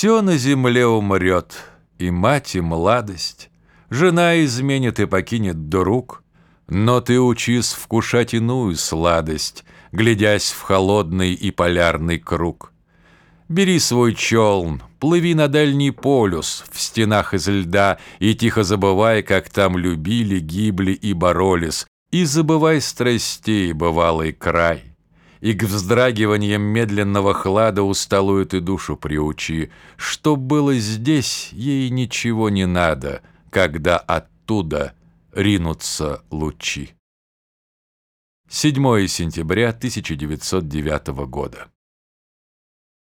Все на земле умрет, и мать, и младость, Жена изменит и покинет друг, Но ты учись вкушать иную сладость, Глядясь в холодный и полярный круг. Бери свой челн, плыви на дальний полюс В стенах из льда, и тихо забывай, Как там любили, гибли и боролись, И забывай страстей бывалый край и к вздрагиваниям медленного хлада усталую ты душу приучи. Что было здесь, ей ничего не надо, когда оттуда ринутся лучи. 7 сентября 1909 года.